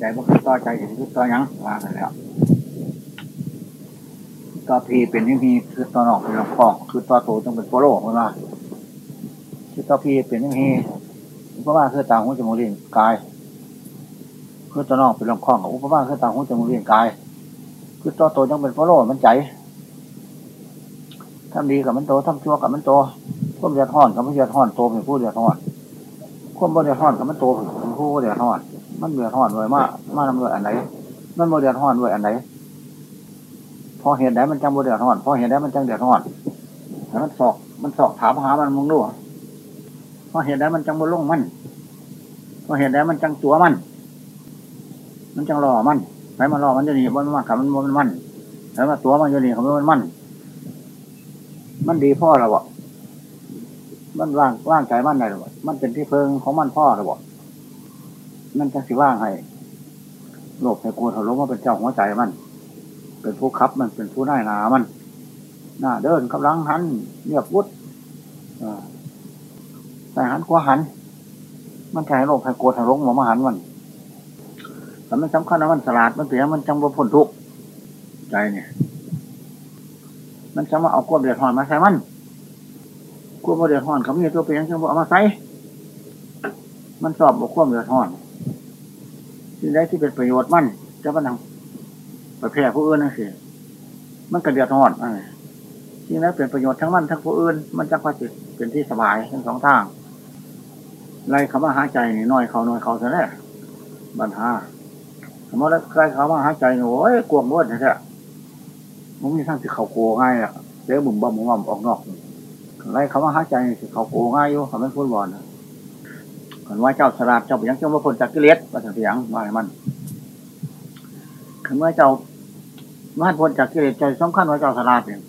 ใจบ่คือต่อใจคือต่อยังว่ากันแล้วต่อพีเป็นยังพีคือต่อนอกเป็นลำคองคือต่อโตต้องเป็นโปโลเห็นไหมคือต่อพีเป็นยังพีเพราะว่าคือตาหูจมูกลิ้นกายคือต่อนอกเป็นลำคองอุปมาคือตาหูจมูกลิ้นกาย คือต่อโตต้องเป็นโปโลมันใจทำดีกับมันโตทำชั่วกับมันโตควบเดือดห้อนกับมันเดือดห้อนโตเป็นผู้เดือดห้อนควบบ่เดือดห้อนกับมันโตเป็นผู้เดือดห้อน มันเดือดห้อนด้วยมากมากน้ำเดือดอันไหนมันบ่เดือดห้อนด้วยอันไหนพอเห็นได้มันจังบ่เดือดห้อนพอเห็นได้มันจังเดือดห้อนแต่มันสอกมันสอกถามหามันมึงดูพอเห็นได้มันจังบ่ลงมันพอเห็นได้มันจังตัวมัน มันจังรอมันไปมันรอมันจะหนีมันมันขับมันมันมันแล้วมาตัวมันจะหนีเขามันมัน มันดีพ่อเราบ่มันว่างว่างใจมันได้หรอมันเป็นที่เพิงของมันพ่อเราบ่ มันจะสิว่างให้โลกให้กลัวถล่มว่าเป็นเจ้าหัวใจมัน เป็นผู้ขับมันเป็นผู้น่ายนามันหน้าเดินกำลังหันเรียบวุฒแต่หันกว่าหัน มันใช้โลกให้กลัวถล่มมาหันมันแต่มันสำคัญนะมันสลาดมันเสียมันจังบ่พ้นทุกใจเนี่ย มันจะมาเอากวบเดือดหอนมาใส่มันกวบเดือดหอนเขามีตัวเป็นยังไงบ่เอามาใส่มันสอบบกควบเดือดหอน สิ่งใดที่เป็นประโยชน์มั่นจะมันทำไปแพร่ผู้อื่นนั่นสิมันกระเดือดหอนอะไรสิ่งใดเป็นประโยชน์ทั้งมันทั้งผู้อื่น มันจะพอจิตเป็นที่สบายทั้งสองทางไล่คำว่าหาใจนี่น้อยเขาน้อยเขาเท่านั้นปัญหาสมมติใครเขามาหาใจโอ้ยกวงวดแท้มันมีทั้งที่เขาโกง่ายอะเจ๊บุ่มบ่มบ่มออกนอกไล่เขามาหาใจสิเขาโกง่ายอยู่เขาไม่พูดบอลนะ ขันว่าเจ้าสลาดเจ้าไปยังเจ้าว่าคนจากกิเลสมาเสียงมาให้มันขันว่าเจ้ามาพ้นจากกิเลสใจสำคัญว่าเจ้าสลาดเนี่ย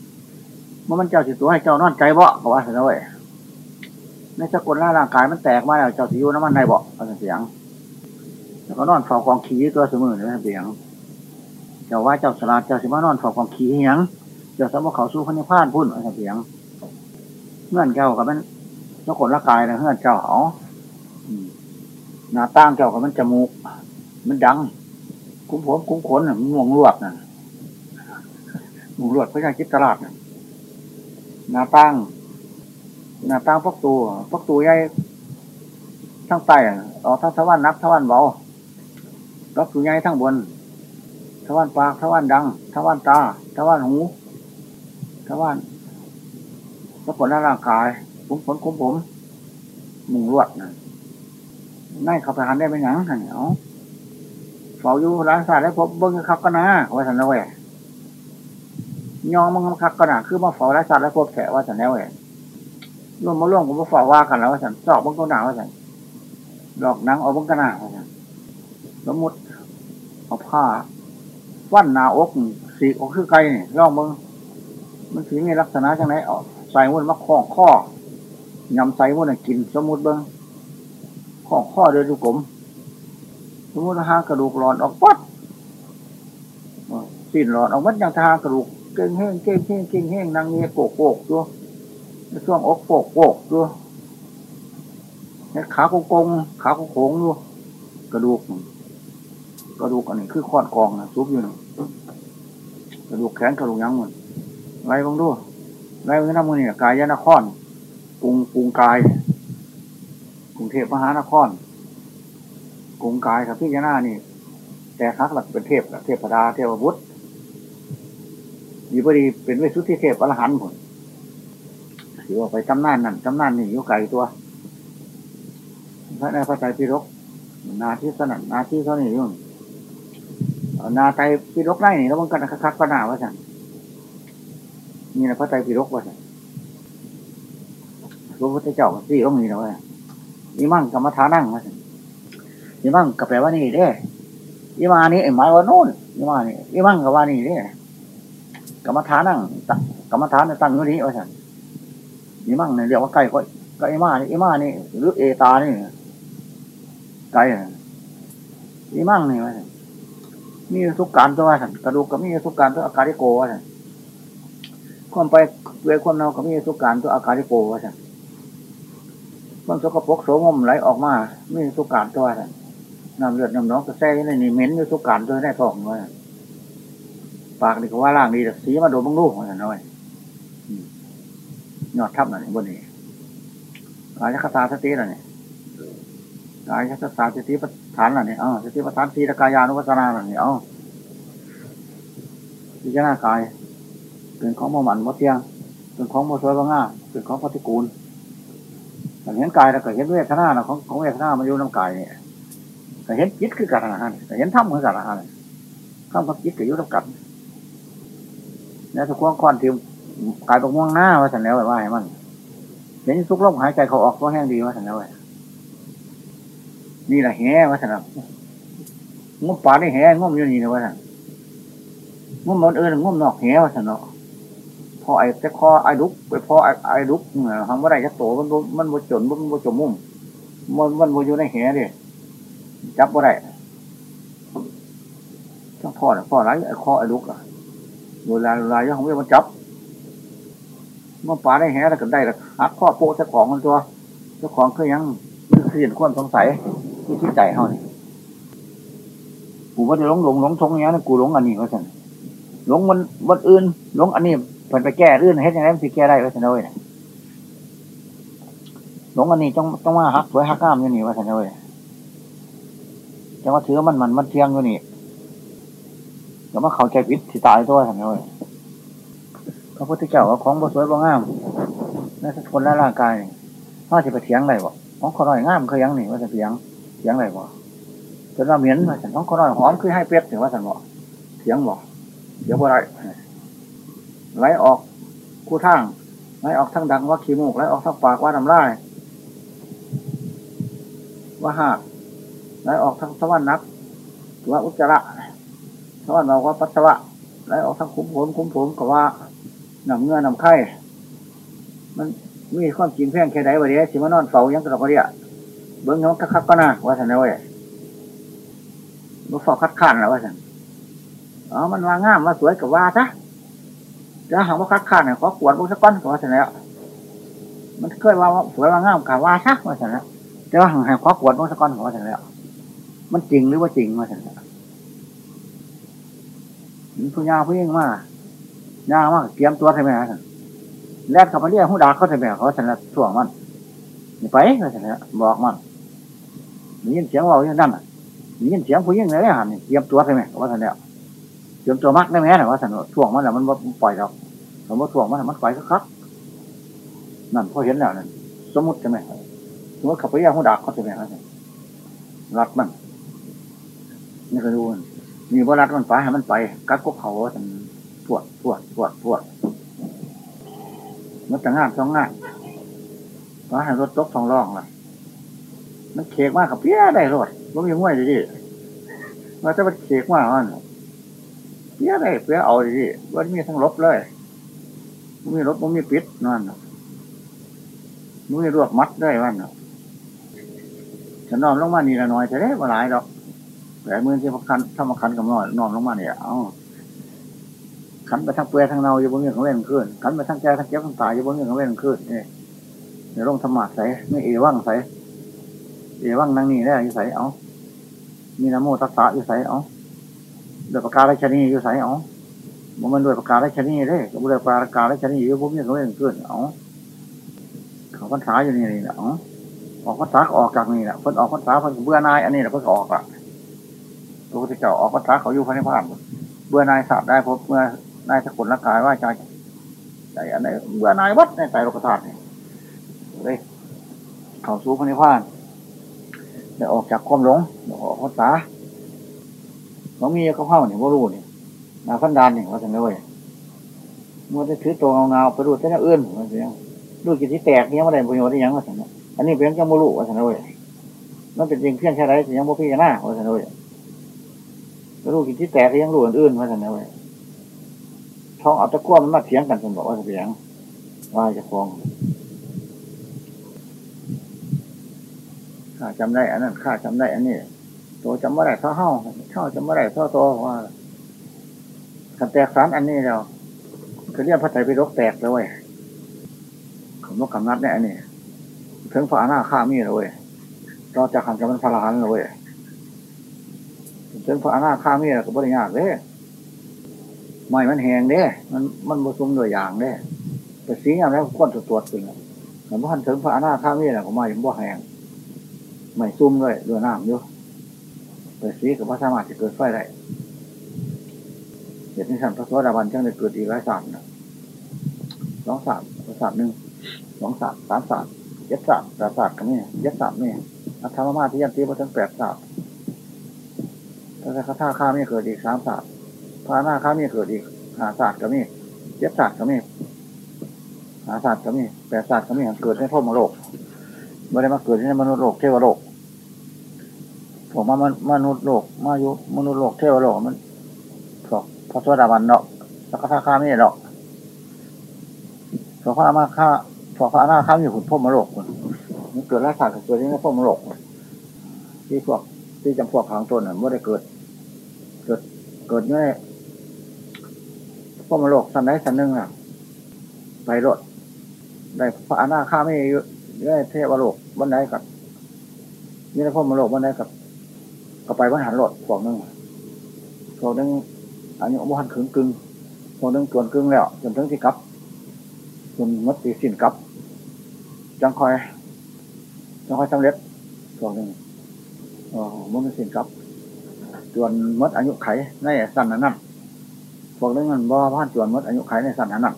มันมันเจ้าสิตัวให้เจ้านอนใจบ่เขาว่าเสียเว้ยในสกุลร่างกายมันแตกมาแล้วเจ้าสิอยู่น้ำมันในเบ่มาเสียงแล้วก็นอนเฝ้ากองขี้ตัวเสมอเลยเสียงเจ้าว่าเจ้าสลาดเจ้าสิมานอนเฝ้ากองขี้ยังเจ้าสมมติเขาสู้พันธุ์พานพุ่นมาเสียงเงื่อนเจ้ากับมันสกุลร่างกายนะเงื่อนเจ้าเขา หน้าตั้งเจ้ากับมันจมูก มันดัง คุ้มผมคุ้มขนมันงวงลวกนะงวงลวกพระเจ้าคิดตลาดนะหน้าตั้งหน้าตั้งพวกตัวพวกตัวใหญ่ทั้งใต้ออกทั้งทวันนักทวันเบาพวกตัวใหญ่ทั้งบนทวันปากทวันดังทวันตาทวันหูทวันพวกคนร่างกายคุ้มขนคุ้มผมมุงลวดนะ น่เขาไปหันได้เป็นหยังหันเหนียวเฝ้าอยู่ร้านสาได้พบเบิ้งคักก็นะว่าสันแล้วแหวยองมึงคักก็นะคือมาเฝ้าร้านสาได้พบแขกว่าสันแล้วแหวร่วมมาร่วมกับมาเฝ้าว่ากันแล้วว่าสันสอบเบิ้งตัวหนาว่าสันดอกนังเอาเบิ้งกันหนาว่าสันสมมติเอาผ้าวันหนาอกสีอกคือไก่เนี่ยร่องเบิ้งมันสีมีลักษณะจังไหนเอาใส่มันมาคล้องข้อยำใส่มันกินสมมติเบิ้ง ข้อข้อเดินดูกลมสมมติหากระดูกหลอดออกปัดสิ้นหลอดออกมัดอย่างทากระดูกเก่งแห้งเก่งแห้งเก่งแห้งนางเงี้ยโปกโปกตัวช่วงอกโปกโปกตัวขาโกงขาโค้งตัวกระดูก กระดูกอันนี้คือข้อนกองนะซุปอยู่กระดูกแขนกระดูกยังมันไรบ้างด้วยไรบ้างน้ำมันเนี่ยกายยานครปรุงปรุงกาย รุงเทพมหานครกรุงกายครับพี่ยานานี่ แต่คักหลักเป็นเทพเทพดาเทพบุตรมีพอดีเป็นเวสุทธิเทพอรหันต์ผลถือว่าไปจำนานนั่นจำนานนี่ยุไก่ตัวพระในพระไตรปิฎกนาที่สนั่นนาที่เขานี่ยุ่งนาไตรปิฎกไร่นี่แล้วมันกันคักๆก็นาว่าสั่นนี่นะพระไตรปิฎกว่าสั่นพระพุทธเจ้าสี่องค์นี้นะว่ อีมั่งกรรมฐานนั่งมาสิอีมั่งก็แปลว่านี่เด้อีมานี่หมายว่าโน่นอีมานี่อีมั่งก็ว่านี่เด้กรรมฐานนั่งกรรมฐานตั้งอยู่นี้ว่าสันอีมั่งเนี่ยเรียกว่าไก่ก็ก็อีมานี่อีมานี่หรือเอตานี่ไก่อีมั่งนี่ว่าสันมีทุกการตัวว่าสันกระดูกก็มีทุกการตัวอาการิโกว่าสันความไปเวความเนาก็มีทุกการตัวอาการิโกว่าสัน มันสกปรกโสมมไหลออกมาไม่สุการตัวนั่นน้ำเลือดน้ำน้องกระแซ่ในนี่เหม็นอยู่ทุกการโดยได้ท้องเลยปากนี่ก็ว่าล่างดีแต่สีมาโดนบังลูกมันน้อยยอดทับหน่อยบนนี้กายคตาสติหน่อยกายคตาสติประธานหน่อยอ๋อสติประธานสีตกายานุปัสสนาหน่อยอ๋อพิจารณากายเป็นของโมมันโมเทียงเป็นของโมสวยโมง่าเป็นของปฏิกูล แต่เห็นกายแล้วก็เห็นเวทนาของของเวทนามันอยู่น้ำกายเนี่ยแต่เห็นจิตคือการอาหารแต่เห็นธรรมคือการอาหารธรรมกับจิตก็อยู่ด้วยกันแล้วทุกข์ก้อนทีมกายตกม่วงหน้าว่าสันแล้วว่าให้มันเห็นทุกลมหายใจเขาออกก็แห้งดีว่าสันแล้วนี่แหละแห่ว่าสันแล้วงุ่มป่าได้แห่งุ่มอยู่นี่นะว่าสันงุ่มมันเอองุ่มนอกแห่ว่าสันเนาะ พอไอ้แต่คอไอ้ดุกไปพอไอ้ไอ้ดุกทำว่าไรจะโตมันมันบจนมันบจมมุ่มมันมันบอยู่ในแห่ดิจับว่าไรต้องพ่อพ่อไรไอ้คอไอ้ดุกอะเวลาเวลาย่องมันจับมื่อปลาได้แหแล้วก็ได้ละหักข้อโปะเจ้าของมันตัวเจ้าของคือยังคือเห็นความสงสัยที่ที่ใจเขาเนี่ยกูว่าจะหลงหลงหลงทงอย่างนี้กูหลงอันนี้ก็สั่นหลงมันวันอื่นหลงอันนี้ เพิ่นไปแก้อื่นเฮ็ดยังไงมันสิแก้ได้ก็สั่นเลยหลงอันนี้ต้องต้องมาหักไว้หักก้ามอยู่นี่ว่าสั่นเลยจะมาถือมันมันมันเที่ยงอยู่นี่เดี๋ยวมาเขาใจพิษสิตายตัวสั่นเลยพระพุทธเจ้าของบสวยบ่งามนั่นคนละร่างกายพ่อจะไปเถียงไรบ่ของคนน้อยงามเคยยังนี่ว่าจะเถียงเถียงไรบ่จนว่าเหม็นว่าสันของคนน้อยหอมคือให้เปียกถึงว่าสันบ่เถียงบ่เดี๋ยวบ่ไร ไหลออกคู่ทางไหลออกทั้งดังว่าขี้มูกไหลออกทั้งปากว่าน้ำลายว่าหักไหลออกทั้งสวรรค์นักว่าอุจจาระสวรรค์เราว่าปัสสาวะไหลออกทั้งคุ้มผมคุ้มผมก็ว่าหนำเงื่อนหนำไข่มันมีความจริงแพงแค่ไหนวะเดียสิมานอนเฝ้ายังกระดกระเดียเบิ้งน้องคักก็น่าว่าสันเว้ยมันเฝ้าคัดขันแล้วว่าสันอ๋อมันว่างามว่าสวยกับว่าซะ จะหาว่าคัดขันเนี่ยขอขวดบุสักก้อนกับว่าสันแล้ว มันเคยว่าสวยว่างามกับว่าซะว่าสันแล้วจะว่าหางขอขวดบุสักก้อนกับว่าสันแล้ว มันจริงหรือว่าจริงว่าสันแล้วผู้ยาผู้ยิ่งมากยามากเตรียมตัวใช่ไหมฮะแลดขับมาเรียกหูดาเขาใช่ไหมเขาสันส่วงมันนี่ไปเขาสันบอกมันมียินเสียงเราอย่างนั้นมียินเสียงผู้ยิ่งเลยหันเตรียมตัวใช่ไหมว่าสันเนี่ย เตรียมตัวมักได้ไหมนะว่าสันส่วงมันแล้วมันปล่อยเราสมมติส่วงมันมันปล่อยก็คักนั่นพอเห็นแล้วนั่นสมมติใช่ไหมสมมติขับไปเรียกหูดาเขาใช่ไหมฮะรัดมันนี่ก็ดูมีบรัดมันไปให้มันไปกัดกบเขาสันปวดปวดปวดปวดมันจะง่านสองงานว่าให้รถตกทองร่องล่ะ มันเขกมากกับเปี้ยได้รถมันยังง่วยดิมันจะมันเขกมากมัน เปี้ยได้เปี้ยเอาดิว่ามีทั้งรถเลยมันมีรถมันมีปิดนั่นมันมีรวบมัดได้วันฉันนอนลงมานี่ละน้อยจะได้มาหลายดอกแต่เมื่อที่พักคันถ้ามาคันกับนอนนอนลงมาเนี่ยเอาขันไปทั้งเปลือยทั้งเน่าอยู่บนเงื่อนของเล่นขึ้นขันไปทั้งแก่ทั้งเก็บทั้งตายอยู่บนเงื่อนของเล่นขึ้นเนี่ยเดี๋ยวลงธรรมะใส่ไม่เอว่างใส่เอว่างนั่งนี่ได้อยู่ใส่เอามีนโมตัสสะอยู่ใส่เอา ด้วยประกาศชนีอยู่ใส่เอามันด้วยประกาศชนีได้ก็ด้วยประกาศชนีอยู่บนเงื่อนของเล่นขึ้นเอาเขาพรรษาอยู่นี่นี่แหละออกพรรษาออกจากนี่แหละเพิ่นออกพรรษาเพิ่นเบื่อนายอันนี้แหละเพิ่นออกอะพระพุทธเจ้าออกพรรษาเขาอยู่พระนิพพานเบื่อนายสาบได้พบเมื่อนายสกุลร่างกายว่าใจใจอันไหนเบื่อนายวัดในใจโลกธาตุนี่เลยเขาสู้พระนิพพานได้ออกจากความหลงออกพรรษา เขามีเขาเข้าเนี่ยว่ารู้เนี่ยนาพันดานเนี่ยว่าจะไม่ไหวมันจะถือตัวเงาๆไปดูเส้นอื่นว่าจะยังดูกิจที่แตกเนี่ยมาได้ประโยชน์ได้ยังว่าสันอันนี้เป็นจังโมลุว่าสันเลยมันเป็นจริงเพี้ยนแค่ไรยังโมพี่กันหน้าว่าสันเลยลูกที่แตกยังรู้อื่นมาสันนะเวยท้องเอาตะกั่วมันมาเถียงกันจนบอกว่าเสียงว่าจะฟ้องข้าจำได้ อันนั้นข้าจำได้ อันนี้ ตัวจำไม่ได้เท่าเฮ้าเท่าจำไม่ได้เท่าตัวว่าขันแตกสารอันนี้เราคือเรียกพระไตรปิฎกแตกเลยขมนกกำนัดเนี่ยอันนี้ถึงพระอนาข้ามีเลยต่อจากขันจะมันพระรหันเลยถึงพระอนาคามีก็บริยากเด้ไม่มันแหงเด้ มันมันผสมด้วยอย่างเด้แต่สีอย่างแล้วก้นตัวตัวจริงเหมือนพันถึงพระอนาคามีแหละก็ไม่บ่แหงไม่ซุ่มเลยด้วยน้ำอ ยู่แต่สีกับพระสามารถจะเกิดไฟได้เหตุนี้สันพระสวัสดิบันจังได้เกิดอีกหลายศาสตร์นะสองศาสตร์ศาสตร์หนึ่งสองศาสตร์สามศาสตร์เจ็ดศาสตร์แปดศาสตร์ก็มีเจ็ดศาสตร์นี่อัตถมาที่ยันตีมาถึงแปดศาสตร์ถ้าคาถาข้ามีเกิดอีกสามศาสตร์พระหน้าข้ามีเกิดอีกหาศาสตร์ก็มีเจ็ดศาสตร์ก็มีหาศาสตร์ก็มีแปดศาสตร์ก็มีเกิดในพมโลกไม่ได้มาเกิดในมนุษย์โลกเทวโลก ผมมามนุษย์โลก มายู่มนุษย์โลกเทวโลกมันพอกพระสวัสดิวันเนาะสักคาข้ามีเนาะพอพระมาข้าพอพระนาข้ามีหุ่นพมโลกมันเกิดราศาสตร์เกิดในพมโลกที่พวกที่จำพวกขางต้นน่ะไม่ได้เกิด เกิดเกิดเนี่ยพวกมโลกสันไดสันหนึ่งอะ ไปรถได้พระอนาคาไม่เยอะได้เทวโลกวันไหนกับนี่ได้พมโลกวันไหนกับ ก็ไปวันหันรถพวกนึงพวกนึงอันนี้วันขึงกึ่งพวกนึงจวนกึ่งแล้วจนถึงที่กับจนมัดตีสินกับ จังคอยจังคอยสำเร็จพวกนึงอ๋อมันสินกับจวนมัดอายุไขในสั้นนั้นนั่นพวกนั้นมันบ่พันจวนมัดอายุไขในสั้นนั้นนั่น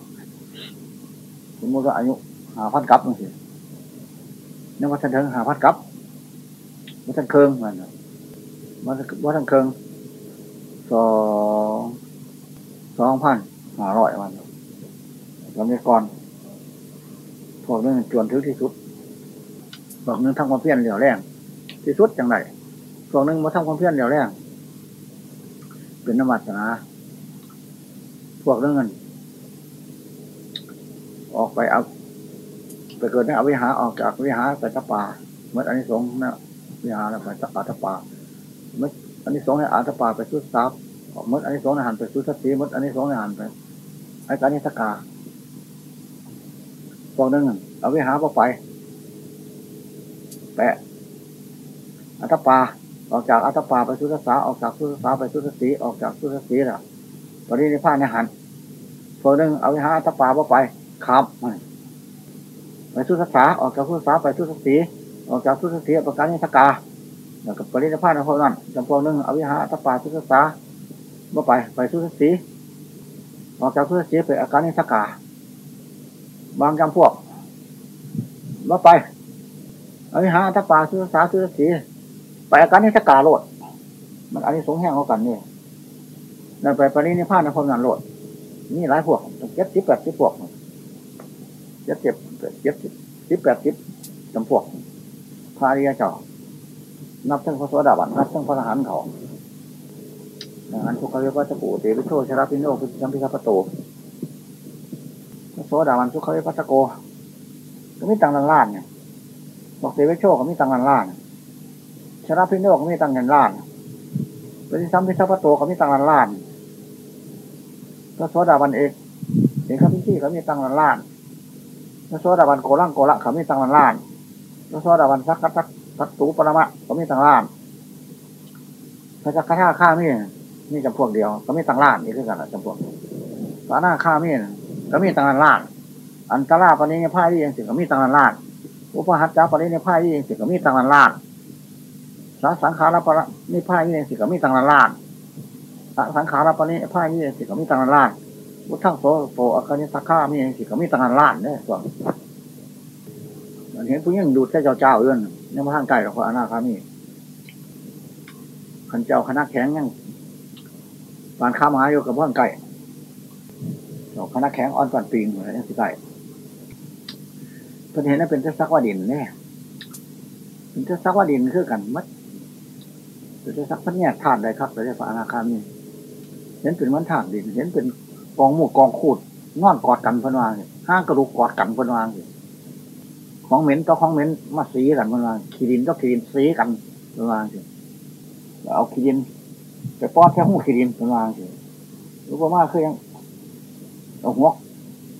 สมมติว่าอายุหาพันกับนั่นสินี่ว่าท่านถึงหาพันกับว่าท่านเคืองมัน ว่าว่าท่านเคืองสองสองพันหาร้อยมันลำนี้ก่อนพวกนั้จวนถึงที่สุดพวกนึงทำความเพียรเหลียวแรงที่สุดจังไรพวกนึงมาทำความเพียรเหลียวแรงเป็นนวัตนะพวกเรื่องเงินออกไปเอาไปเกิดในอวิหาออกจากวิหาไปตะป่าเมื่ออันนี้สงนะวิหารแล้วไปตะป่าตะป่า อันนี้สองในอาตะปาไปสุดซับเมื่ออันนี้สองในหันไปสุดสัตสีเมื่ออันนี้สองในหันไปไอ้การนี้ตะกาพวกเรื่องเงินเอาวิหารไป แปะอัตปาออกจากอัตปาไปสุทสาออกจากสุทสาไปสุทสีออกจากสุทสีล่ะตอนนี้ในผ้าในหันพวกนึงเอาวิหารอัตปาไปครับไปสุทสาออกจากสุทสาไปสุทสีออกจากสุทสีประการนิสกา แล้วกับปรินิพานในพวกนั้นจำพวกนึงอวิหารอัตปาสุทสาเมื่อไปไปสุทสีออกจากสุทสีไปอาการนิสกา บางจำพวกเมื่อไปอวิหาอัตปาสุสาสุสีไปอาการนี้สกาโลด มันอันนี้สงแห้งเขากันนี่นั่นไปปรินิพานในพมนันโลดนี่หลายพวกเจ็ดสิบแปดสิบพวกเจ็ดสิบเจ็ดสิบสิบแปดสิบจำพวกพาริยเจ้า นับทั้งพระสวัสดิบันนับทั้งพระทหารเขาดังนั้นทุกขเวปัสปูเตวิโชชราพิโนพุทธัมพิคาปโตพระสวัสดิบันทุกขเวปัสโกก็ม่ต่างกันล้านเนี่ยบอกเตวิโชก็มีต่างกันล้านชราพิโนก็มีต่างกันล้านปฏิสัมพิทัพโตก็มีต่างกันล้านพระสวัสดิบันเอกเอกพิธีก็มีต่างกันล้านพระสวัสดิบันโกลังโกละเขามีต่างกันล้านพระสวัสดิบันสักกัสัก สักตูปรมะก็มีต่างล้านพระจักรท่าข้ามีมีจำพวกเดียว ก็มีต่างล้านนี่คือกันจำพวกพระหน้าข้ามีก็มีต่างล้าน อันตราปณิยพายที่ยังสิก็มีต่างล้านอุปหัตจาปณิยพายที่ยังสิก็มีต่างล้านสาสังขารปณิพายที่ยังสิก็มีต่างล้านสังขารปณิพายที่ยังสิก็มีต่างล้านวุฒังโสโปอากานิสักข้ามียังสิก็มีต่างล้านเนี่ยส่วน เห็นผู้ยิ่งดูดแค่เจ้าเจ้าเอื้อนเนี่มาทางไก่กับพระอนาคามีขันเจ้าคณะแข็งยังปานข้ามาอยู่กับพ่อนไก่ดอกคณะแข็งอ่อนก่อนปีนอะไรนี่สิไก่เพิ่นเห็นนั่นเป็นเทศักวดินเนี่ยเป็นเทศักวดินคือกันมัดเป็นเทศักพันแยกธาตุใดครับแต่พระอนาคามีเห็นเป็นมันธาตุดิน เห็นเป็นกองหมูกองขูดนอนกอดกันพนวางห้างกระดูกกอดกันพนวางอยู่ ของเหม็นก็ของเหม็นมาสีกันพนวางขีดินก็ขีดินสีกันพนวางเอาขีดินไปป้อนแค่หูขีดินพนวางรู้ว่ามาคือยังเอาหัว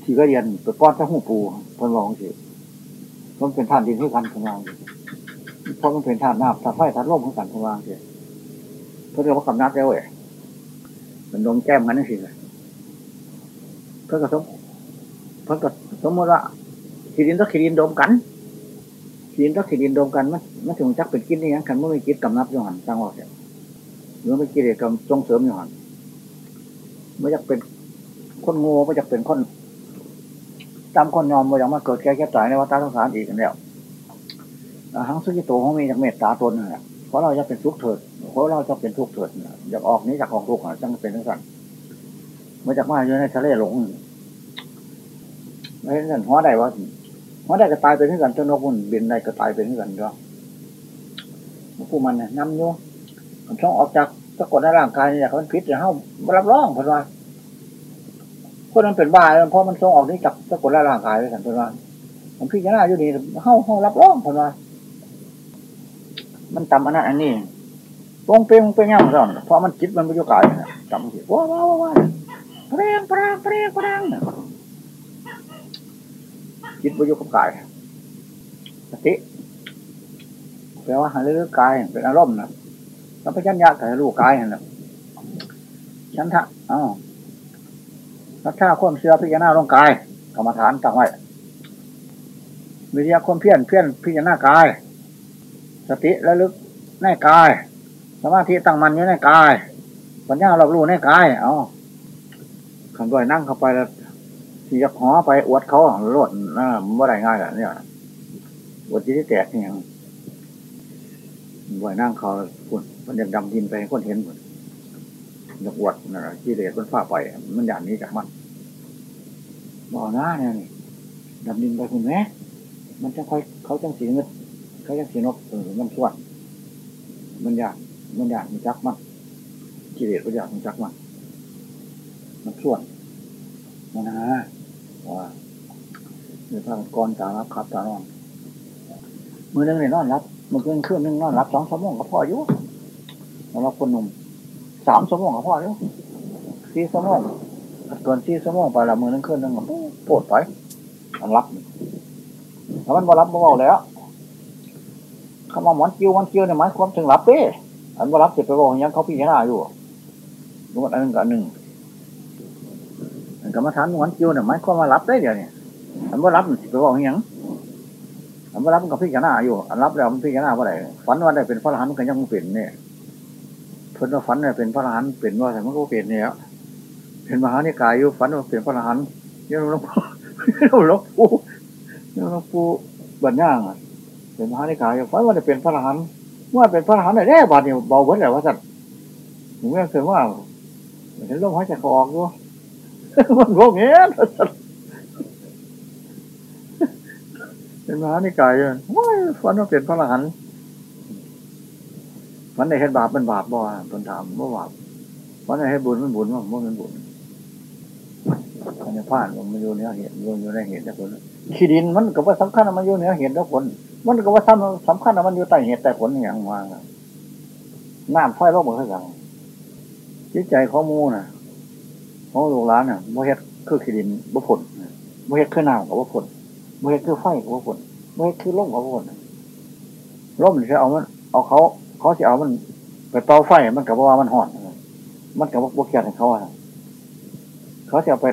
ที่ก็เรียนไปป้อนแค่หูปูพนวางสิมันเป็นท่านดินที่กันพนวางเพราะมันเป็นท่านน้ำท่านไฟท่านลมของกันพนวางสิเพื่อเรียกว่ากำนัดแล้วเว้ยมันดมแก้มกันนั่นสิเพื่อกระสมเพื่อกระสมมติว่า ขีดินต้องขีดินดมกันขีดินต้องขีดินดมกันมันมันถึงจักเป็นกินนี่ยังกันไม่มีกินกำนับยู่หันจังหวะเนี่ยหรือไม่กิเลสกำส่งเสริมยู่หันไม่อยากเป็นคนโง่ไม่อยากเป็นคนตามคนยอมไม่อยากมาเกิดแก่แก่ตายในวัฏสงสารอีกกันแล้วหังสุกิโตของมีจากเมตตาตนเนะเพราะเราจะเป็นทุกข์เถิดเพราะเราจะเป็นทุกข์เถิดอยากออกนี้จากของทุกข์จังเป็นทั้งสันมาจากมาอยู่ในทะเลหลงไม่เห็นหัวได้ว่า หัวได้ก็ตายเป็นทั้งกันเจ้านกมันบินได้ก็ตายเป็นทั้งกันก็ผู้มันเนี่ยน้ำโยมันช่องออกจากสะกดในร่างกายเนี่ยมันพิษจะเข้ารับรองเพราะว่าคนมันเป็นบ้าเพราะมันส่งออกนี้จากสะกดในร่างกายไปสันเพราะว่ามันพิจารณาอยู่ดีเข้าห้องรับรองเพราะว่ามันจำอันนั้นอันนี้วงเปียงเปียงย่างซ่อนเพราะมันจิตมันไม่ยุกายจำสิว้าวว้าวว้าวเปรียงเปรียงเปรียงเปรียง จิตไม่ยุกกายสติแปลว่าหาเรื่องกายเป็นอารมณ์นะแล้วพยัญญากับรูกายนะฉันทะอ้าวรักษาความเชื่อพิจารณาร่างกายกรรมฐานตั้งไว้วิทยาความเพี้ยนเพี้ยนพิจารณากาย สติระลึกในกาย สมาธิตั้งมันอยู่ในกาย ปัญญาเรารู้ในกาย เอาขันด้วยนั่งเข้าไปแล้ว ที่จะหอไปอวดเขาโลดนะมันว่าได้ง่ายอะเนี่ยอวดที่แตกเนี่ยด้วยนั่งเขาคุณมันยังดำดินไปคนเห็นหมดอยากอวดนะที่เด็ดมันฝ้าไป มันอย่างนี้จากมันบอกน้าเนี่ยดำดินไปคุณแม่มันจะค่อยเขาจังสีเงินเขาจังสีนกเออมันสวดมันอยากมันอยากมันจักมันกิเลสมันอยากมันจักมันมันส่วนมันนะ ว่าเดี๋ยวพาก่อนตารับครับตานอนมือนึงเนี่ยนอนรับมือคืนคืนนึงนอนรับสองชั่วโมงก็พ่ออยู่สำหรับคนหนุ่มสามชั่วโมงก็พ่ออยู่สี่ชั่วโมงเกินสี่ชั่วโมงไปละมือนึงคืนนึงก็ปวดไปมันรับถ้ามันบ่รับบ่เบาแล้วคำว่าหมอนกิ้วมันกิ้วเนี่ยหมายความถึงรับเด้อันบ่รับเจ็บไปบอกยังเขาพิจารณาอยู่รู้ว่าอันหนึ่งกับหนึ่ง กรรมฐานหมอนกิ้วเนี่ยหมายความว่ารับได้เดี๋ยวนี้อันบ่ารับไปบอกยังอันบ่ารับมันก็พิจารณาอยู่ อันรับแล้วมันพิจารณาว่าไรฝันว่าได้เป็นพระอรหันต์มันก็ยังไม่เป็นเนี่ยเพิ่นว่าฝันได้เป็นพระอรหันต์เป็นว่าแต่มันก็เป็นเนี่ยเป็นมหานิกายอยู่ฝันว่าเป็นพระอรหันต์ยังหลวงพ่อหลวงปู่ยังหลวงปู่บัญญัติเป็นมหานิกายอยู่ฝันว่าได้เป็นพระอรหันต์ว่าเป็นพระอรหันต์ได้แน่บาดเนี่ยเบาเบิ้ลแล้วว่าสัตว์ผมก็เคยว่าเห็นลมหายใจเขาออกด้วย มันโง่เงี้ยเป็นมหานิกายเลยว้ายฝันว่าเป็นพระอรหันต์ฝันในเห็นบาปเป็นบาปบ่ตนถามว่าบาปฝันในเห็นบุญมันบุญว่ามันเป็นบุญอันนี้ผ่านมันอยู่เนื้อเห็นอยู่ในเห็นแล้วผลขี้ดินมันก็ว่าสำคัญมันอยู่เนื้อเห็นแล้วผลมันก็ว่าสำสำคัญมันอยู่ใต้เหตุแต่ผลอย่างมาน้ำไฟโลกเหมือนกันจิตใจข้อมูลน่ะ ของลูกหลานน่ะโมเฮ็ดคือขีดินบุผลโมเฮ็ดคือน้ำกับบุผลโมเฮ็ดคือไฟกับบุผลโมเฮ็ดคือล่มกับบุผลล่มจะเอามัน เอาเขา เขาจะเอามันไปเป่าไฟมันกับว่ามันห่อนมันกับว่าเกียดให้เขาอะเขาจะไป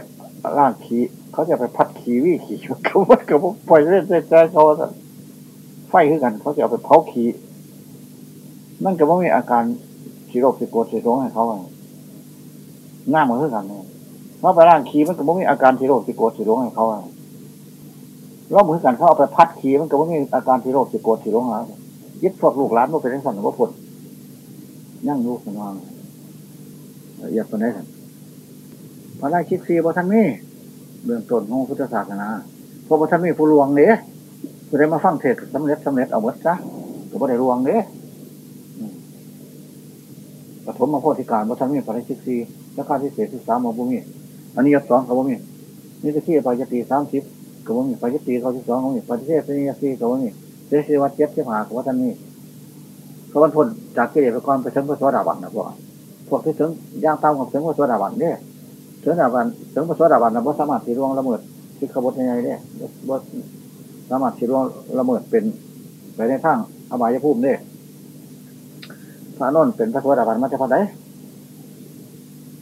ล่างขีเขาจะไปพัดขีวิขีเขามันกับว่าปล่อยเล่นใจเขาไฟขึ้นกัน เขาจะเอาไปเผาขีมันกับว่ามีอาการขีโรคสิโกดสิโรคให้เขาห น้ามันขึ้นกันเนี่ยเพราะไปล่างขีมันกับว่ามีอาการขีโรคสิโกสิโรคให้เขารอบมือกันเขาเอาไปพัดขีมันกับว่ามีอาการขีโรคสิโกสิโรคให้ยึดพวกลูกหลานว่าเป็นสันว่าผลยั่งลูกสนองอยากตัวไหนกันพระราชิกซีบท่านมีเบื้องต้นของพุทธศาสนาเพราะว่าท่านมีผู้ลวงเนี้ยผู้ได้มาฟังเทศสำเร็จสำเร็จเอาหมดซะก็บ่ได้ลวงเนี้ยปฐมมาโพธิการว่าท่านมีพระราชิกซี แล้วข้าที่เศษที่สามมาบุมีอันนี้ยศสองกับบุมีนี่จะที่ปายตีสามสิบกับบุมีปายตีเขาที่สองกับบุมีปายตีเศษนี่ซีกับบุมีเศษวัดเจ็ดเจ็ดหากับว่าท่านมีเขาวันพ้นจากกิเลสไปก่อนไปถึงพระสวัสดิบันนะพวกพวกที่ถึงย่างตามกับถึงพระสวัสดิบันเนี่ยถึงดาบันถึงพระสวัสดิบันนะพระสามารถสีร่วงละเมิดที่ขบวนยังไงเนี่ยพระสามารถสีร่วงละเมิดเป็นไปในทางอบายภูมิเนี่ยพระนนท์เป็นพระโสดาบันมาจะพอได้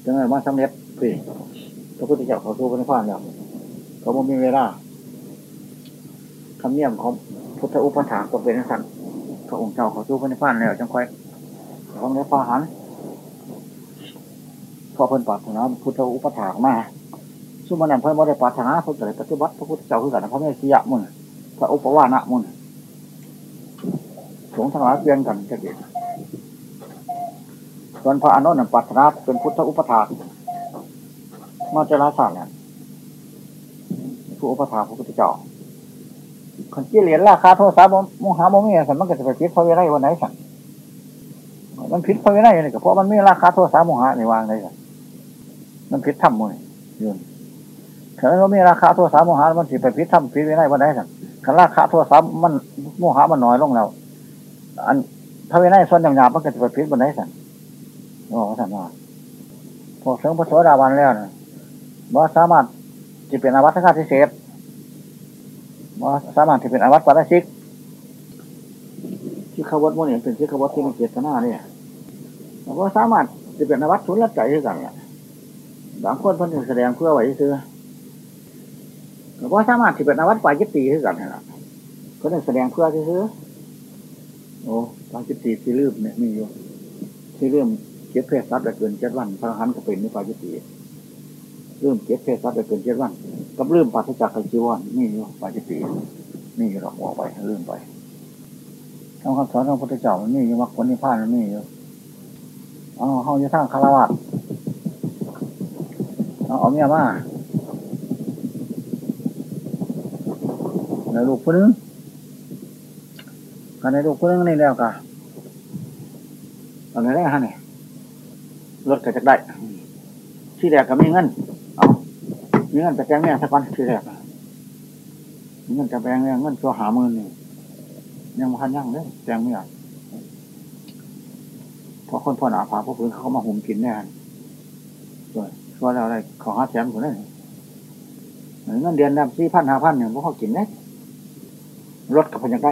จังไงมาสำเร็จพี่พระพุทธเจ้าเขาสู้พระนิพพานแล้วเขาไม่มีเวลาคำเนียมของพุทธอุปถาก็เป็นสั่นพระองค์เจ้าเขาสู้พระนิพพานแล้วจังค่อยของนี้พาหันพอเพิ่นปรารถนาพุทธอุปถามาสุมานันเพิ่นบ่ได้ปรารถนาเพิ่นก็เลยปฏิบัติพระพุทธเจ้าคือกันพระเมสสิยะมุนพระอุปวานะมุนสงฆ์ทั้งหลายเปลี่ยนกันจะเกิด ส่วนพระอนุนันปัตนาเป็นพุทธอุปถามาเจริญศาสตร์เนี่ยผู้อุปถาพระพุทธเจ้าคนที่เหรียนราคาโทรศัพท์มงหาโมมีสันมันก็จะไปพิษพระวิไลวันไหนสันมันพิษพระวิไลนี่ก็เพราะมันมีราคาโทรศัพท์มงหาในวางได้สันมันพิษทำมือยืนถ้ามันมีราคาโทรศัพท์มงหามันสิไปพิษทำพิษวิไลวันไหนสันคันราคาโทรศัพท์มันมงหามันน้อยลงแล้วอันพระวิไลส่วนหยาบๆมันก็จะไปพิษวันไหนสัน บอกสันว่าพอเสริมพระโสดาบันแล้วนะว่าสามารถจะเป็นอาวัตสังฆาทิเศษว่าสามารถจะเป็นอาวัตปาราชิกที่ขวัตโมเนี่ยเป็นที่ขวัตที่มันเจตนาเนี่ยว่าสามารถจะเป็นอาวัตทุนละใจด้วยกันแหละบางคนเพิ่นแสดงเพื่อไว้ซื้อว่าสามารถจะเป็นอาวัตปาจิตตีด้วยกันนะก็ได้แสดงเพื่อซื้อโอ้ปาจิตตีที่ลืมเนี่ยมีอยู่ที่เรื่อ เก็บเพศทรัพย์ได้เกินเจ็ดวันพระหันก็เป็นนิพพาจิตตีเริ่มเก็บเพศทรัพย์ได้เกินเจ็ดวันกับเริ่มปัสจากไคจีวรนี่อยู่ปาจิตตีนี่หลอกออกไปเริ่มไปคำคำสอนของพระพุทธเจ้ามันนี่ยู่มรรคผลนิพพานมันนี่อยู่เอาเข้าจะสร้างคารวะเอาเอาเมียมาในลูกคนนึงกันในลูกคนนึงนี่แล้วกันตอนนี้ได้ฮะเนี่ย รถก็จะได้ ที่แรกก็มีเงิน เอามีเงินจะแปลงเงี้ยสักวันที่แรกมีเงินจะแปลงเงี้ยเงินตัวหามือนี่ยังพันยังเลยแปลงไม่อยากพอคนพ่อหนาผาพวกพื้นเขามาหุ่มกินแน่ส่วนส่วนอะไรขอห้าแสนคนนี้เงินเดือนดำสี่พันห้าพันเนี่ยพวกเขากินได้รถกับพยังได้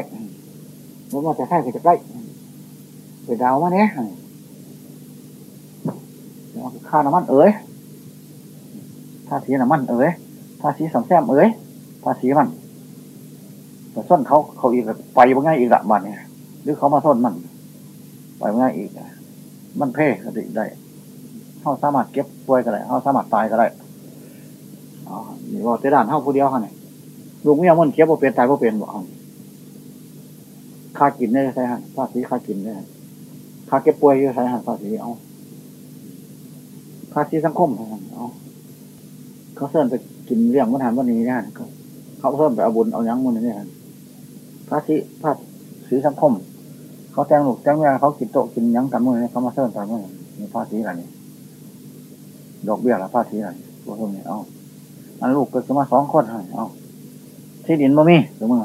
รถมาจะใช่ก็จะได้ไปดาวมาเนี้ย ค่าน้ำมันเอ๋ยภาษีน้ำมันเอ๋ยภาษีสัมแซมเอ๋ยภาษีมันแต่ส้นเขาเขาอีกไปว่าง่ายอีกละบันเนี่ยหรือเขามาส้นมัน ไปว่าง่ายอีกมันเพ่ก็ได้เขาสามารถเก็บป่วยก็ได้เขาสามารถตายก็ได้อ๋อนี่ว่าเตด่านเท่าผู้เดียวค่ะเนี่ยลุงไม่ยมันเก็บว่าเป็นตายว่าเป็นบอกค่ากินได้ใช่ฮะภาษีค่ากินได้ค่าเก็บป่วยอยู่ใช่ฮะภาษีเอา ภาษีสังคมเอาเขาเสิริมไปกินเรื่องวันธรรมวันนี้เนี่ยเขาเพิ่มไปเอาบุญเอายังมันนี่ภาษีภาษีสังคม เขาแจ้งหนุกแจ้งเวลาเขากินโต๊ะกินยังกันมือเนี่ยเขามาเสิริมตามมือนี่ภาษีอะไรนี่ดอกเบี้ยละภาษีอะไรตัวพวกนี้เอาอันลูกเกิดขึ้นมาสองคนเอาที่ดินบ่มีหรือมื่อ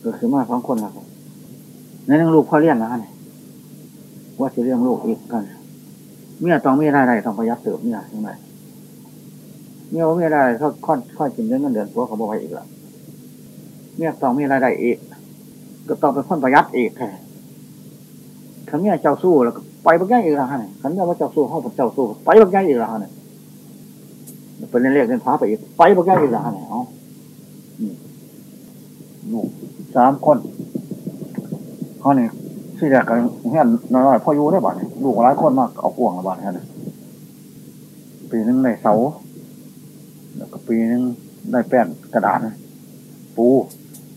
เกิดขึ้นมาสองคนแล้วในเรื่องลูกพ่อเลี้ยงนะเนี่ยว่าจะเรื่องลูกอีกกัน เมียต้องมีรายได้ต้องประหยัดเติมเมียยังไงเมียว่ามีรายได้เขาค่อยค่อยกินเงินเดือนผัวเขาบอกไปอีกละเมียต้องมีรายได้อีกก็ต้องเป็นคนประหยัดอีกแค่ขันเมียเจ้าสู้แล้วก็ไปบักย่างอีกแล้วฮะขันเมียว่าเจ้าสู้ห้องเจ้าสู้ไปบักย่างอีกแล้วฮะเป็นเรียกเป็นฟ้าไปอีกไปบักย่างอีกแล้วฮะอ๋อสามคนเขาเนี่ยที่แรกกันเฮียนน้อยๆพ่อยูได้บ้าน ลูกหลายคนมากเอาอ่วงละบานแค่นั้นปีนึงได้เสา แล้วก็ปีนึงได้แป้นกระดาษปู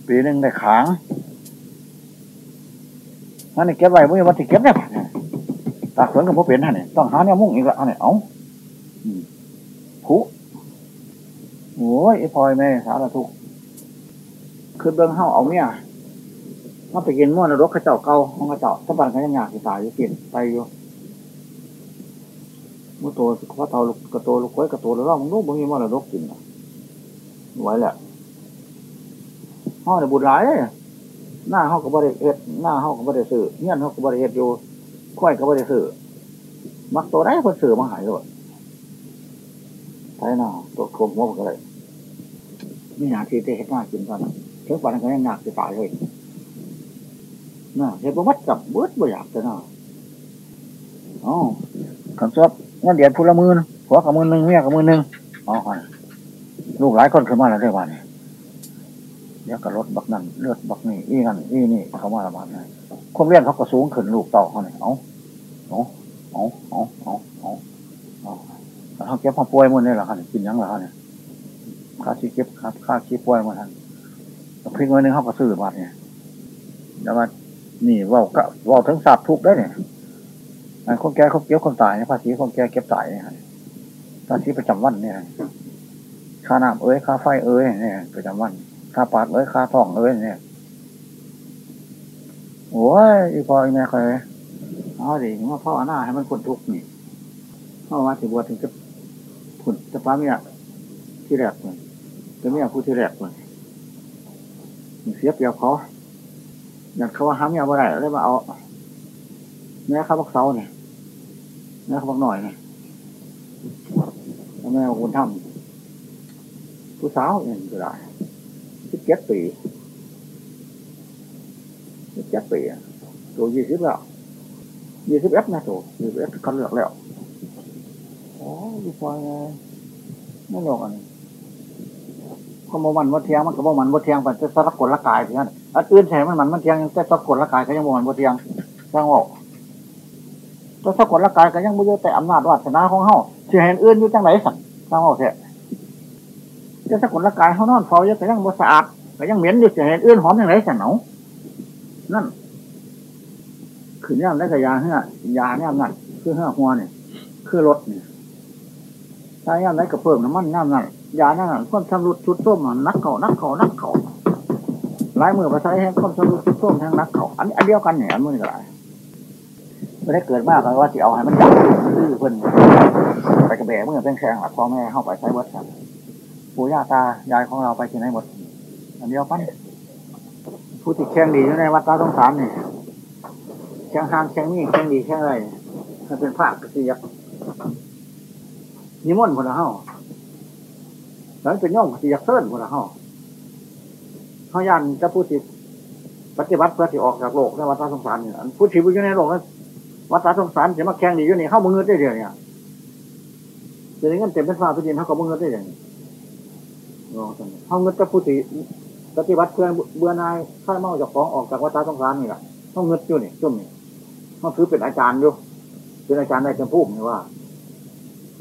ปีนึงได้ขางนั่นนี่เก็บไว้ไม่วันที่เก็บได้บ้านตากฝนกับพ่อเป็นฮะเนี่ยต้องหาเนี่ยมุ่งอีกละเนี่ยเอาผู้โอ้ยไอ้พลอยแม่สารทุกคือเบื้องเฮ้าเอาเมีย มาไปกินม้วนรกข้าเจ้าเก่าของข้าเจ้าถ้าบันเขายังอยากจะตายอยู่กินไปอยู่มื่อโตพระเตากระโตลูกไว้กระโตแล้วมึงลูกมึงมีม้วนรกกินไว้แหละห้องในบุญหลายหน้าห้องกับบริเอตหน้าห้องกับบริสื่อเงี้ยห้องกับบริเอตอยู่ค่อยกับบริสื่อมักตัวได้คนสื่อมาหายเลยใช่หน้าตัวโคมหัวกันเลยไม่อยากที่จะเห็นหน้ากินตอนนั้นถึงปันเขายังอยากจะตายเลย น่ะเห็นประวัติกับเบิดบ่อยากจะน่ะอ๋อคำซบงั้นเดี๋ยวพูละมือผัวกับมือหนึ่งเมียกับมือหนึ่งอ๋อลูกหลายคนขึ้นมาแล้วได้วันนี้เดี๋ยวกับรถบักนั่นเลือดบักนี่อีนั่นอีนี่เขามาละบ้าดนี่ความเลี้ยงเขาก็สูงขึ้นลูกเต่าเขาเนี่ยเอาเอาเอาเอาเอาเอาเอาเขาเก็บความป่วยมันนี่แหละครับกินยังเหรอเนี่ยค่าชีเก็บครับค่าชีป่วยมาทันพริกไว้นึงเขาก็ซื้อบาทเนี่ยแล้วมา นี่ว่าก็ว่าถึงสัตว์ทุกได้เนี่ยคนแก่เขาเก็บคนตายเนี่ยภาษีคนแก่เก็บตายเนี่ยภาษีประจำวันเนี่ยค่าน้ำเอ้ยค่าไฟเอ้ยเนี่ยประจำวันค่าปาดเอ้ยค่าทองเอ้ยเนี่ยโอ้ยอีพออีแม่เคยเอาดิว่าพ่อหน้าให้มันคนทุกข์นี่พ่อว่าถึงบวชถึงจะผุนจะป้าเมียที่แรกเลยจะเมียผู้ที่แรกเลยเสียเปรียบเขา อยากเขาว่าห้ามเมียบ่ได้เลยมาเอาแม่เขาบักเสาเนี่ยแม่เขาบักหน่อยเนี่ยแม่คนทำผู้สาวเองก็ได้สิบเจ็ดปีสิบเจ็ดปีตัวยี่สิบแล้วยี่สิบเอ็ดนะตัวยี่สิบเอ็ดคันเลือกแล้วโอ้ยพอไงไม่หลอกอันนี้ ก็มมันวัดเทียงมันก็บ่มันวัดเทียงมันจะสะกดละกายเพียงอันอื่นใช่มันมันมันเทียงแต่สะกดละกายก็ยังบ่มันวัดเทียงสร้างอกแต่สะกดละกายก็ยังไม่เยอะแต่อำนาจวาสนาของเฮาเสียเห็นอื่นอยู่จังไหนสั่งสร้างอกเถอะจะสะกดละกายเขานอนเฝ้าเยอะแต่ยังบ่สะอาดก็ยังเหม็นอยู่เสียเห็นอื่นหอมจังไหนสั่งเหนานั่นคือเนี่ยได้กับยาเหื่อยาเนี่ยนั่นคือเหื่อหัวเนี่ยคือรถเนี่ย ใช้ยามได้กับเพิ่มน้ำมันน้ำนั่นยานั่นคนชำรุดชุดส้มนักเขานักเขานักเขาลายมือภาษาแห้งคนชำรุดชุดส้มทั้งนักเขาอันอันเดียวกันเนี่ยอันมือก็ได้ไม่ได้เกิดมากเลยว่าจะเอาให้มันยับดื้อเพิ่นไปกระแบเมื่อเป็นแขงหลักพ่อแม่เข้าไปใช้วัดกันปู่ย่าตายายของเราไปที่ไหนหมด อันเดียวกันผู้ที่แข่งดีอยู่ในวัดตาต้องสามนี่แข่งห้างแข่งนี่แข่งดีแข่งอะไรมันเป็นภาคกษียัก นิมนต์คนละเฮาแล้วเป็นย่อมกษียักเซิร์นคนละเฮาเขายันจะผู้ที่ปฏิบัติเพื่อที่ออกจากโลกในวัดตาสงสารเนี่ยผู้ที่อยู่ในโลกนั้นวัดตาสงสารจะมาแข่งดีอยู่นี่เข้ามือได้เดียวเนี่ยจะได้เงินเต็มเป็นฟ้าเป็นดินเขาก็มือได้เดียวเขาเงินจะผู้ที่ปฏิบัติเพื่อเบื่อนายข้าเมาจากของออกจากวัฏสงสารนี่แหละต้องเงินอยู่นี่จุ่มนี่ต้องถือเป็นอาจารย์อยู่เป็นอาจารย์ได้จะพูดนี่ว่า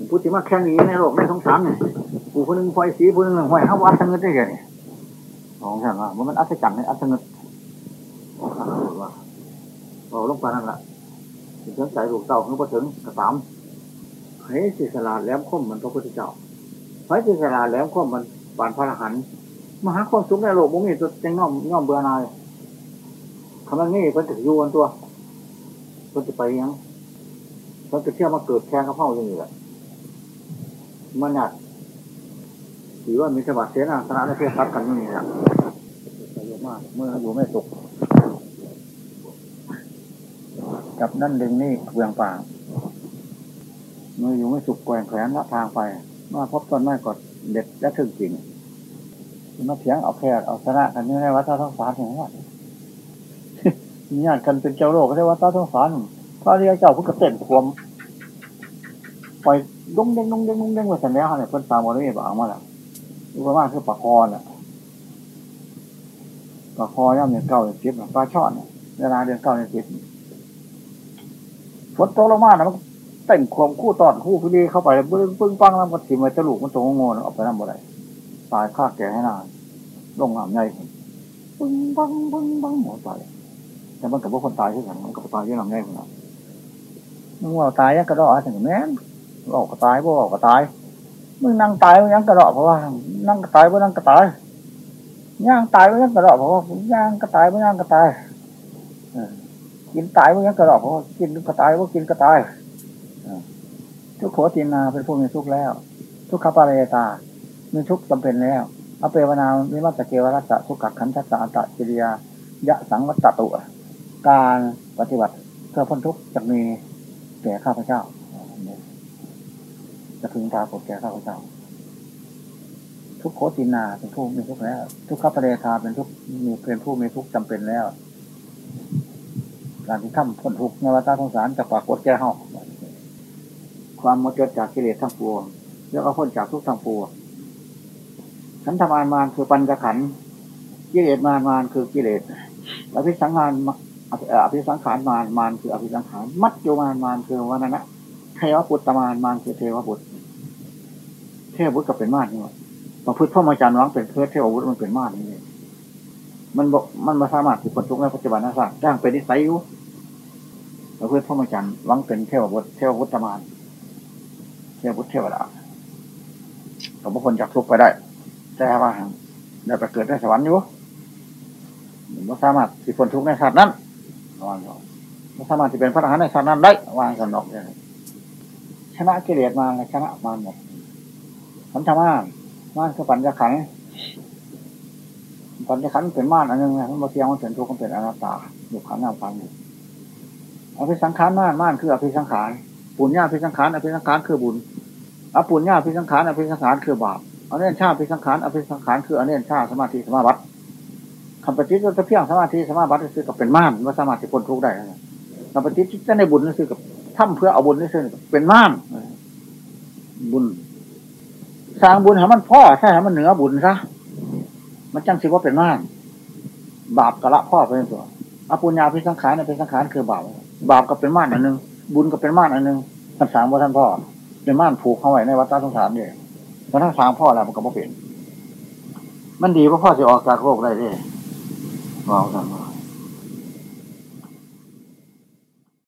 พูดถึงว่าแข่งนี้ในโลกในสงสารนี่ผู้คนหนึ่งไฟสีผู้หนึ่งห้อยเขาวัดเงินได้ไงของฉันว่ามันอัศจรรย์ในอัศเงินว่าเราลงไปนั่นแหละถึงใจลูกเต่าถึงพอถึงกระสามเฮ้ยสิสลาดแหลมคมเหมันพระพุทธเจ้าเฮ้ยสิสลาดแหลมคมมันปานพระอรหันต์มหาความสุขในโลกมุมีตัวจังน้อมย่อมเบื่อนายคำว่างี้เพิ่นจะอยู่กันตัวเพิ่นจะไปยังเพิ่นจะเที่ยวมาเกิดแข่งกับเผ่าอย่างนี้แหละ มันหนักถือว่ามีสบัดเสียนะสนะในเพศซัดกันนี่แหละเยอะมาก เมื่ออยู่ไม่สุขกับนั่นดึงนี่เบืองป่าเมื่ออยู่ไม่สุขแกว่งแขนละทางไปมาพบต้นไม้กดเด็ดและถึงจริงมาเถียงเอาแพทย์เอาชนะกันนี่ในวัดตาท้องสารอย่างนี้มีญาติกันเป็นเจ้าโลกก็ได้วัดตาท้องสารพระเรียเจ้าพุทธเต้นความ ปล่อยดุ้งเด้งดุ้งเด้งดุ้งเด้งมาสัญญาเนี่ยเพิ่นตามมาได้บ่างมาแล้วอุปมาคือปลาคอน่ะปลาคอย่ำเนี่ยเก่าเนี่ยจิบปลาช่อนเวลาเดือนเก่าเนี่ยจิบฝนตกลงมานะมันเต้นความคู่ตอนคู่พี่ดีเข้าไปปึ้งปึ้งปังแล้วมันถิ่มมาจะลูกมันโตงงออกไปนั่นบ่ได้ตายฆ่าแก่ให้นานลงน้ำใหญ่ปึ้งบังปึ้งบังหมดไปแต่มันกับพวกคนตายที่กันมันกับตายที่น้ำใหญ่คนนั้นมึงว่าตายยังกระโดดถึงแม่น ออกก็ตายบ่ออกก็ตายมึงนั่งตายมึงยังกระโดดเพราะว่า นั่งก็ตายบ่นั่งก็ตายย่างตายบ่ยังกระโดดเพราะว่าย่างก็ตายบ่ย่างก็ตายกินตายบ่ยังกระโดดเพราะว่ากินก็ตายบ่ากินก็ตายทุกขตินาเป็นผู้มีทุกข์แล้ว ทุกขปาเรตามีทุกจำเป็นแล้วอเปวนาวิมัตเกวรัสสะทุกขขันธัสสะอัตจิริยายะสังวัตตุการปฏิบัติเพื่อพ้นทุกข์จะมีแก่ข้าพเจ้า จะพึงปรากฏแก่ข้าพเจ้า ทุกโคตินาเป็นผู้มีทุกข์แล้ว ทุกขปเรธาเป็นทุกมีเป็นผู้มีทุกข์จำเป็นแล้ว การที่ทำพ้นทุกข์ในวัฏสงสารจะปรากฏแก่เฮาความมดจดจากกิเลสทั้งปวงแล้วก็พ้นจากทุกทั้งปวงขันธมารมารคือปัญจขันธ์กิเลสมารมารคือกิเลสอภิสังขารอภิสังขารมารมารคืออภิสังขารมัจจุมารมารคือวานะ เทวปุตตมารมารคือเทวบุตร เทวบุตรก็เป็นมารนี่หว่าประพฤติพ่อมาจารย์น้องเป็นเพื่อเทวบุตรมันเป็นมารนี่เลยมันบอกมันมาสามารถที่คนทุกข์ในปัจจุบันนะสักจ้างเป็นนิสัยอยู่ประพฤติพ่อมาจารย์วังเป็นเทวบุตรเทวบุตรมารเทวบุตรเทวดาก็บุคคลจากทุกข์ไปได้ แต่ว่าได้ไปเกิดในสวรรค์อยู่มันสามารถที่คนทุกข์ในชาตินั้นวางก่อนมันสามารถที่เป็นพระอรหันต์ในชาตินั้นได้วางกันนอกเลย ชนะกิเลสมาเลยชนะมาหมดขันธมานมานคือปัญญาขันธ์ปัญญาขันธ์เป็นม่านอันหนึงนะมันมาเทียงมันเป็นทุกข์มันเป็นอนัตตาอยู่ขันธ์นามพันอยู่อภิสังขารม่านม่านคืออภิสังขารปุญญาอภิสังขารอภิสังขารคือบุญอปุญญาอภิสังขารอภิสังขารคือบาปอเนนชาอภิสังขารอภิสังขารคืออเนนชาสมาธิสมาบัติคำปฏิจจเพียงสมาธิสมาบัติคือกับเป็นม่านว่าสมาธิพ้นทุกข์ได้คำปฏิจจในบุญนั่นคือกับ ทำเพื่อเอาบุญนี่คือเป็นม่านบุญ สร้างบุญให้มันพ่อใช่ให้มันเหนือบุญซะมันจังสิว่าเป็นม่าน บาปกะละพ่อเป็นตัวอปุญญาพิสังขารเป็นสังขารคือบาปบาปก็เป็นม่านอันหนึ่งบุญก็เป็นม่านอันหนึ่งท่านสามว่าท่านพ่อเป็นม่านผูกเข้าไว้ในวัฏสงสารเนี่ยพอท่านสามพ่อแล้วมันก็บ่เปลี่ยนมันดีเพราะพ่อจะออกจากโลกได้เลยบอกกันว่า